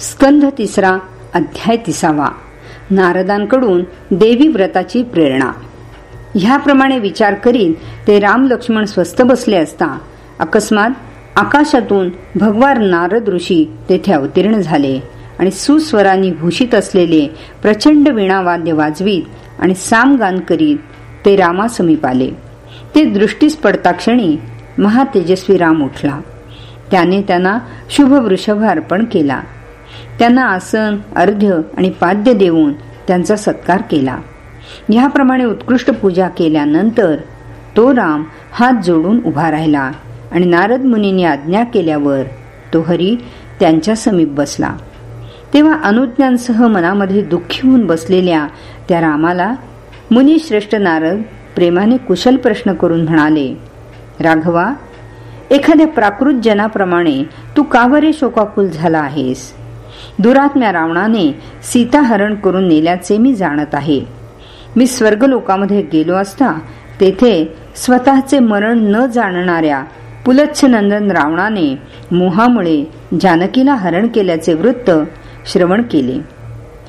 स्कंध तिसरा अध्याय तिसावा. नारदांकडून देवी व्रताची प्रेरणा. ह्याप्रमाणे विचार करीत ते राम लक्ष्मण स्वस्थ बसले असता अकस्मात आकाशातून भगवान नारद ऋषी तेथे अवतीर्ण झाले आणि सुस्वरांनी भूषित असलेले प्रचंड वीणावाद्य वाजवीत आणि सामगान करीत ते रामासमीप आले. ते दृष्टीस पडता क्षणी महातेजस्वी राम उठला. त्याने त्यांना शुभ वृषभ अर्पण केला. त्यांना आसन अर्ध्य आणि पाद्य देऊन त्यांचा सत्कार केला. ह्याप्रमाणे उत्कृष्ट पूजा केल्यानंतर तो राम हात जोडून उभा राहिला आणि नारद मुनीने आज्ञा केल्यावर तो हरी त्यांच्या समीप बसला. तेव्हा अनुज्ञांसह मनामध्ये दुःखी होऊन बसलेल्या त्या रामाला मुनी श्रेष्ठ नारद प्रेमाने कुशल प्रश्न करून म्हणाले राघवा एखाद्या प्राकृत जनाप्रमाणे तू कावरे शोकाकुल झाला आहेस? दुरात्म्या रावणाने सीता हरण करून नेल्याचे मी जाणत आहे. मी स्वर्गलोकामध्ये गेलो असता तेथे स्वतःचे मरण न जाणणाऱ्या पुलच्छनंदन रावणाने मोहामुळे जानकीला हरण केल्याचे वृत्त श्रवण केले.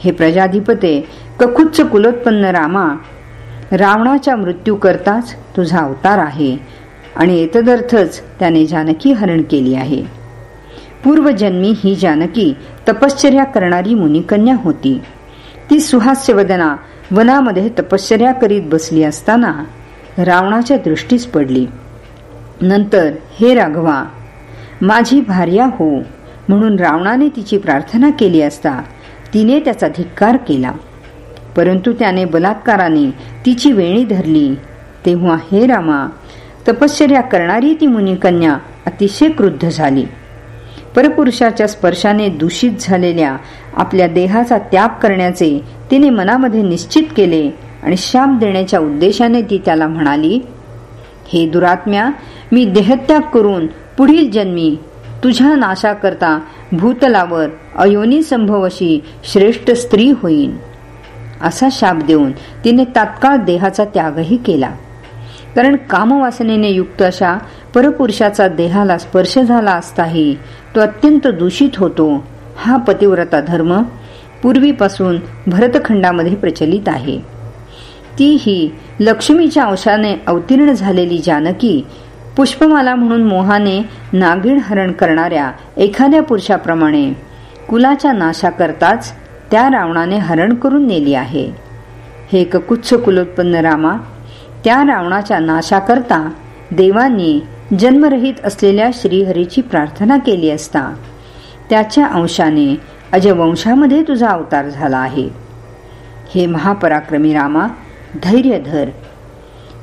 हे प्रजाधिपते ककुच्च कुलोत्पन्न रामा रावणाच्या मृत्यू करताच तुझा अवतार आहे आणि एतदर्थच त्याने जानकी हरण केली आहे. पूर्वजन्मी ही जानकी तपश्चर्या करणारी मुनिकन्या होती. ती सुहास्यवदना वनामध्ये तपश्चर्या करीत बसली असताना रावणाच्या दृष्टीस पडली. नंतर हे राघवा माझी भार्या हो म्हणून रावणाने तिची प्रार्थना केली असता तिने त्याचा धिक्कार केला. परंतु त्याने बलात्काराने तिची वेणी धरली. तेव्हा हे रामा तपश्चर्या करणारी ती मुनिकन्या अतिशय क्रुद्ध झाली. परपुरुषाच्या स्पर्शाने दूषित झालेल्या आपल्या देहाचा त्याग करण्याचे तिने मनामध्ये निश्चित केले आणि शाप देण्याच्या उद्देशाने ती त्याला म्हणाली हे दुरात्म्या मी देहत्याग करून पुढील जन्मी तुझ्या नाशाकरता भूतलावर अयोनी संभवशी श्रेष्ठ स्त्री होईन. असा शाप देऊन तिने तात्काळ देहाचा त्यागही केला. कारण कामवासनेने युक्त अशा परपुरुषाचा देहाला स्पर्श झाला असताही तो अत्यंत दूषित होतो. हा पतिव्रता धर्म पूर्वीपासून भरतखंडामध्ये प्रचलित आहे. ती ही लक्ष्मीच्या अंशाने अवतीर्ण झालेली जानकी पुष्पमाला म्हणून मोहाने नागिण हरण करणाऱ्या एखाद्या पुरुषाप्रमाणे कुलाच्या नाशाकरताच त्या रावणाने हरण करून नेली आहे. हे ककुच्छ कुलोत्पन्न रामा त्या रावणाच्या नाशाकरता देवांनी जन्मरहित असलेल्या श्रीहरीची प्रार्थना केली असता त्याच्या अंशाने अजवंशामध्ये तुझा अवतार झाला आहे. हे महापराक्रमी रामा धैर्य धर.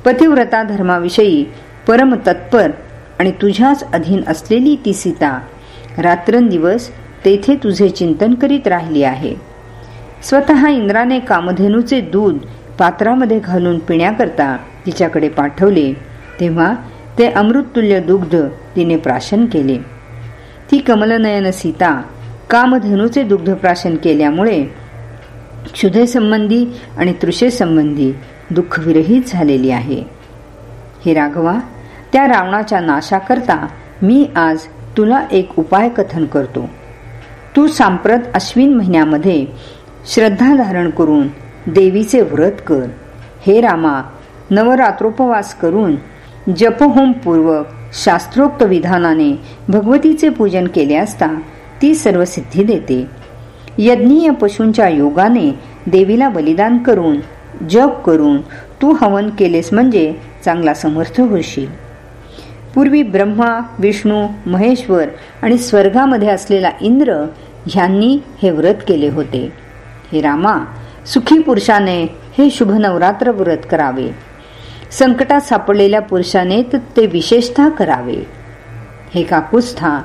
पतिव्रता धर्माविषयी परम तत्पर आणि तुझ्याच अधीन असलेली ती सीता रात्रंदिवस तेथे तुझे चिंतन करीत राहिली आहे. स्वतः इंद्राने कामधेनूचे दूध पात्रामध्ये घालून पिण्याकरता तिच्याकडे पाठवले तेव्हा ते अमृततुल्य दुग्ध तिने प्राशन केले. ती कमलनयन सीता कामधनुचे दुग्ध प्राशन केल्यामुळे क्षुधेसंबंधी आणि तृषेसंबंधी दुःखविरहित झालेली आहे. हे राघवा त्या रावणाच्या नाशाकरता मी आज तुला एक उपाय कथन करतो. तू सांप्रत अश्विन महिन्यामध्ये श्रद्धा धारण करून देवीचे व्रत कर. हे रामा नवरात्रोपवास करून जपहोमपूर्वक शास्त्रोक्त विधानाने भगवतीचे पूजन केले असता ती सर्व सिद्धी देते. यज्ञीय पशूंच्या योगाने देवीला बलिदान करून जप करून तू हवन केलेस म्हणजे चांगला समर्थ होशील. पूर्वी ब्रह्मा विष्णू महेश्वर आणि स्वर्गामध्ये असलेला इंद्र ह्यांनी हे व्रत केले होते. हे रामा सुखी पुरुषाने हे शुभ नवरात्र व्रत करावे. संकटात सापडलेल्या पुरुषाने ते विशेषतः करावे. हे काकुस्था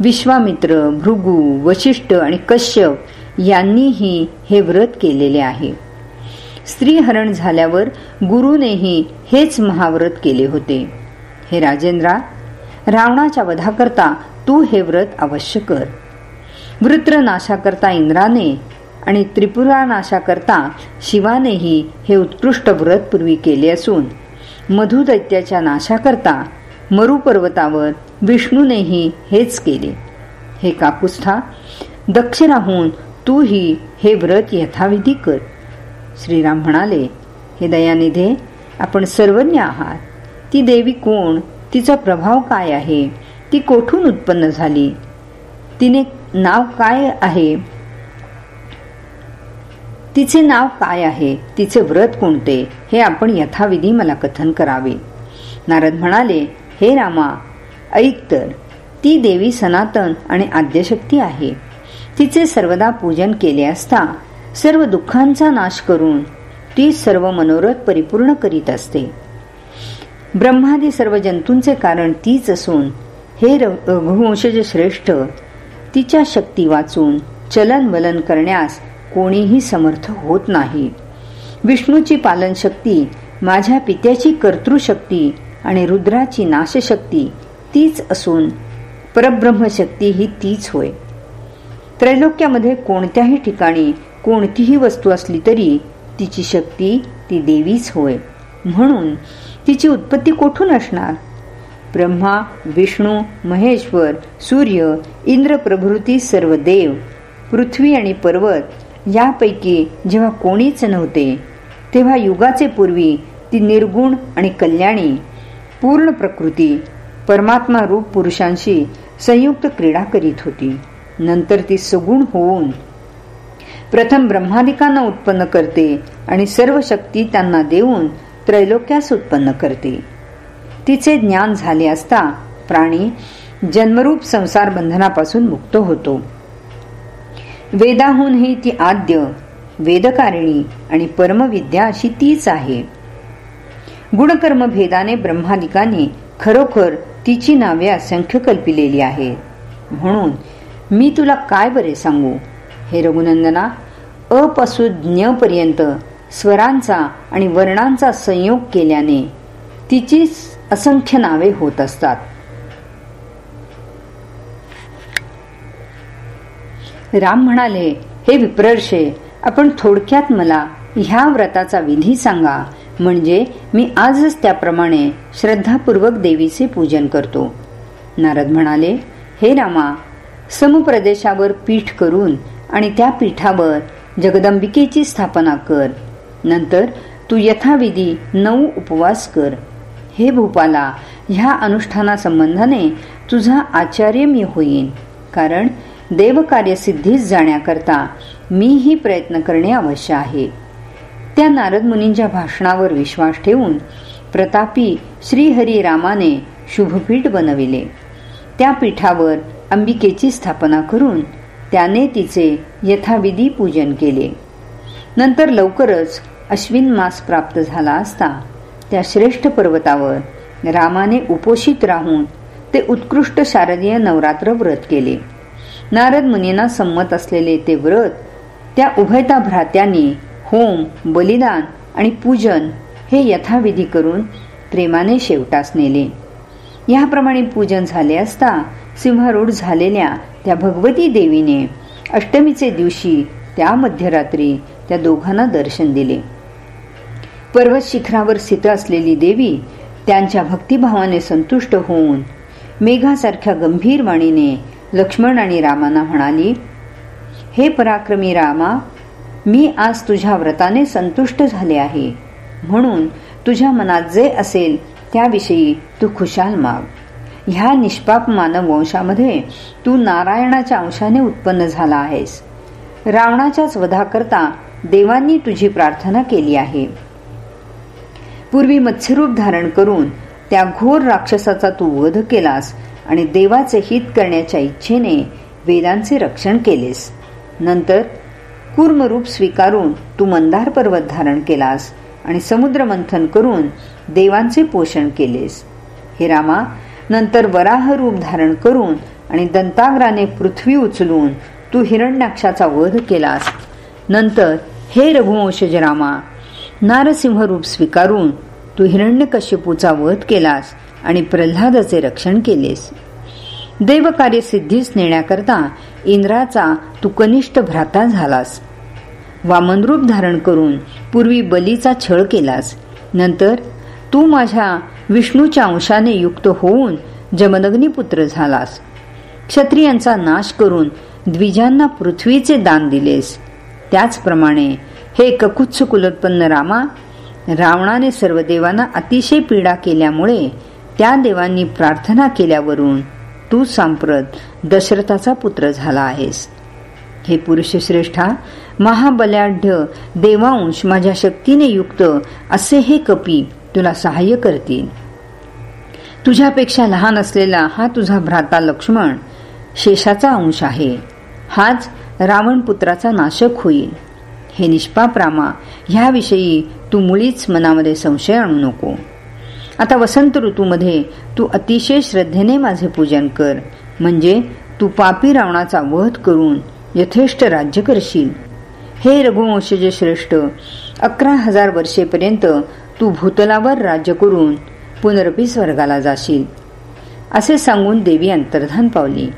विश्वामित्र भृगू वशिष्ठ आणि कश्यप यांनीही हे व्रत केलेले आहे. स्त्रीहरण झाल्यावर गुरुनेही हेच महाव्रत केले होते. हे राजेंद्रा रावणाच्या वधाकरता तू हे व्रत अवश्य कर. वृत्र नाशाकरता इंद्राने आणि त्रिपुरा नाशाकरता शिवानेही हे उत्कृष्ट व्रत पूर्वी केले असून मधुदैत्याच्या नाशाकरता मरुपर्वतावर विष्णूनेही हेच केले. हे काकुस्था दक्ष राहून तूही हे व्रत यथाविधी कर. श्रीराम म्हणाले हे दयानिधे आपण सर्वज्ञ आहात. ती देवी कोण? तिचा प्रभाव काय आहे? ती कोठून उत्पन्न झाली? तिने नाव काय आहे तिचे नाव काय आहे? तिचे व्रत कोणते? हे आपण यथाविधी मला कथन करावे. नारद म्हणाले हे रामा ऐक तर. ती देवी सनातन आणि आद्यशक्ती आहे. तिचे सर्वदा पूजन केले असता सर्व दुःखांचा नाश करून ती सर्व मनोरथ परिपूर्ण करीत असते. ब्रह्मादी सर्व जंतूंचे कारण तीच असून हे रघुवंशज श्रेष्ठ. तिच्या शक्ती वाचून चलन वलन करण्यास कोणीही समर्थ होत नाही. विष्णूची पालन शक्ती माझ्या पित्याची कर्तृशक्ती आणि रुद्राची नाशशक्ती तीच असून परब्रह्मशक्ती ही तीच होय. त्रैलोक्यामध्ये कोणत्याही ठिकाणी कोणतीही वस्तू असली तरी तिची शक्ती ती देवीच होय. म्हणून तिची उत्पत्ती कोठून असणार? ब्रह्मा विष्णू महेश्वर सूर्य इंद्र प्रभृती सर्व देव पृथ्वी आणि पर्वत यापैकी जेव्हा कोणीच नव्हते तेव्हा युगाचे पूर्वी ती निर्गुण आणि कल्याणी पूर्ण प्रकृती परमात्मा रूप पुरुषांशी संयुक्त क्रीडा करीत होती. नंतर ती सगुण होऊन प्रथम ब्रह्मादिकांना उत्पन्न करते आणि सर्व शक्ती त्यांना देऊन त्रैलोक्यास उत्पन्न करते. तिचे ज्ञान झाले असता प्राणी जन्मरूप संसार बंधनापासून मुक्त होतो. वेदाहूनही ती आद्य वेदकारिणी आणि परमविद्या अशी तीच आहे. गुणकर्म भेदाने ब्रह्मादिकाने खरोखर तिची नावे असंख्य कल्पिलेली आहेत. म्हणून मी तुला काय बरे सांगू? हे रघुनंदना अपसुज्ञपर्यंत स्वरांचा आणि वर्णांचा संयोग केल्याने तिचीच असंख्य नावे होत असतात. राम म्हणाले हे विप्रर्षे आपण थोडक्यात मला ह्या व्रताचा विधी सांगा. म्हणजे मी आजच त्याप्रमाणे श्रद्धापूर्वक देवीचे पूजन करतो. नारद म्हणाले हे रामा समप्रदेशावर पीठ करून आणि त्या पीठावर जगदंबिकेची स्थापना कर. नंतर तू यथाविधी नऊ उपवास कर. हे भूपाला ह्या अनुष्ठाना संबंधाने तुझा आचार्य मी होईन. कारण देवकार्यसिद्धीस जाण्याकरता मीही प्रयत्न करणे अवश्य आहे. त्या नारद मुनींच्या भाषणावर विश्वास ठेवून प्रतापी श्रीहरी रामाने शुभपीठ बनविले. त्या पीठावर अंबिकेची स्थापना करून त्याने तिचे यथाविधी पूजन केले. नंतर लवकरच अश्विन मास प्राप्त झाला असता त्या श्रेष्ठ पर्वतावर रामाने उपोषित राहून ते उत्कृष्ट शारदीय नवरात्र व्रत केले. नारद मुनींना संमत असलेले ते व्रत त्या उभयता भ्रात्यांनी होम बलिदान आणि पूजन हे यथाविधी करून प्रेमाने शेवटास नेले. याप्रमाणे पूजन झाले असता सिंहारूढ झालेल्या त्या भगवती देवीने अष्टमीचे दिवशी त्या मध्यरात्री त्या दोघांना दर्शन दिले. पर्वत शिखरावर स्थित असलेली देवी त्यांच्या भक्तिभावाने संतुष्ट होऊन मेघासारख्या गंभीर वाणीने लक्ष्मण आणि रामाना म्हणाली हे पराक्रमी रामा मी आज तुझ्या व्रताने संतुष्ट झाले आहे. म्हणून तुझ्या मनात जे असेल त्याविषयी तू खुशाल माग. ह्या निष्पाप मानव वंशामध्ये तू नारायणाच्या अंशाने उत्पन्न झाला आहेस. रावणाच्याच वधाकरता देवांनी तुझी प्रार्थना केली आहे. पूर्वी मत्स्यरूप धारण करून त्या घोर राक्षसाचा तू वध केलास आणि देवाचे हित करण्याच्या इच्छेने वेदांचे रक्षण केलेस. नंतर कूर्मरूप स्वीकारून तू मंदार पर्वत धारण केलास आणि समुद्र मंथन करून देवांचे पोषण केलेस. हे रामा नंतर वराह रूप धारण करून आणि दंताग्राने पृथ्वी उचलून तू हिरण्याक्षाचा वध केलास. नंतर हे रघुवंशज रामा नारसिंह रूप स्वीकारून तू हिरण्यकश्यपूचा वध केलास आणि प्रल्हादाचे रक्षण केलेस. देवकार्य सिद्धीस नेण्याकरता इंद्राचा तू कनिष्ठ भ्राता झालास. वामनरूप धारण करून पूर्वी बलीचा छळ केलास. नंतर तू माझ्या विष्णूच्या अंशाने युक्त होऊन जमदग्निपुत्र झालास. क्षत्रियांचा नाश करून द्विजांना पृथ्वीचे दान दिलेस. त्याचप्रमाणे हे ककुत्स कुलोत्पन्न रामा रावणाने सर्व देवांना अतिशय पीडा केल्यामुळे त्या देवांनी प्रार्थना केल्यावरून तू सांप्रत दशरथाचा पुत्र झाला आहेस. हे पुरुषश्रेष्ठा महाबलाढ्य देवांश माझ्या शक्तीने युक्त असे हे कपी तुला सहाय्य करतील. तुझ्यापेक्षा लहान असलेला हा तुझा भ्राता लक्ष्मण शेषाचा अंश आहे. हाच रावण पुत्राचा नाशक होईल. हे निष्पाप रामा ह्याविषयी तू मुळीच मनामध्ये संशय आणू नको. आता वसंत ऋतूमध्ये तू अतिशय श्रद्धेने माझे पूजन कर. म्हणजे तू पापी रावणाचा वध करून यथेष्ट राज्य करशील. हे रघुवंशज श्रेष्ठ अकरा हजार वर्षेपर्यंत तू भूतलावर राज्य करून पुनरपी स्वर्गाला जाशील. असे सांगून देवी अंतर्धान पावली.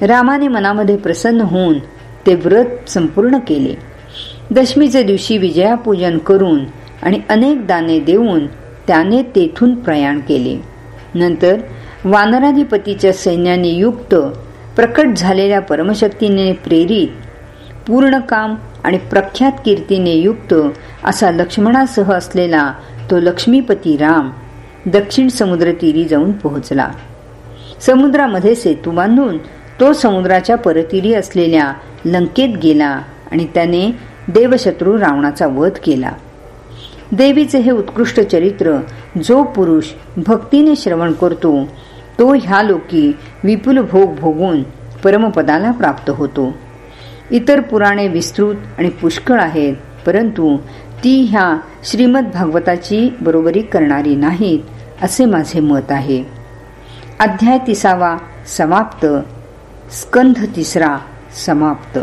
रामाने मनामध्ये प्रसन्न होऊन ते व्रत संपूर्ण केले. दशमीचे दिवशी विजयापूजन करून आणि अनेक दाने देऊन त्याने तेथून प्रयाण केले. नंतर वानराधिपतीच्या सैन्याने युक्त प्रकट झालेल्या परमशक्तीने प्रेरित पूर्ण काम आणि प्रख्यात कीर्तीने युक्त असा लक्ष्मणासह असलेला तो लक्ष्मीपती राम दक्षिण समुद्र तीरी जाऊन पोहोचला. समुद्रामध्ये सेतू बांधून तो समुद्राच्या परतीरी असलेल्या लंकेत गेला आणि त्याने देवशत्रू रावणाचा वध केला. देवीचे हे उत्कृष्ट चरित्र जो पुरुष भक्तीने श्रवण करतो तो ह्या लोकी विपुल भोग भोगून परमपदाला प्राप्त होतो. इतर पुराणे विस्तृत आणि पुष्कळ आहेत परंतु ती ह्या श्रीमद भागवताची बरोबरी करणारी नाहीत असे माझे मत आहे. अध्याय तिसावा समाप्त. स्कंध तिसरा समाप्त.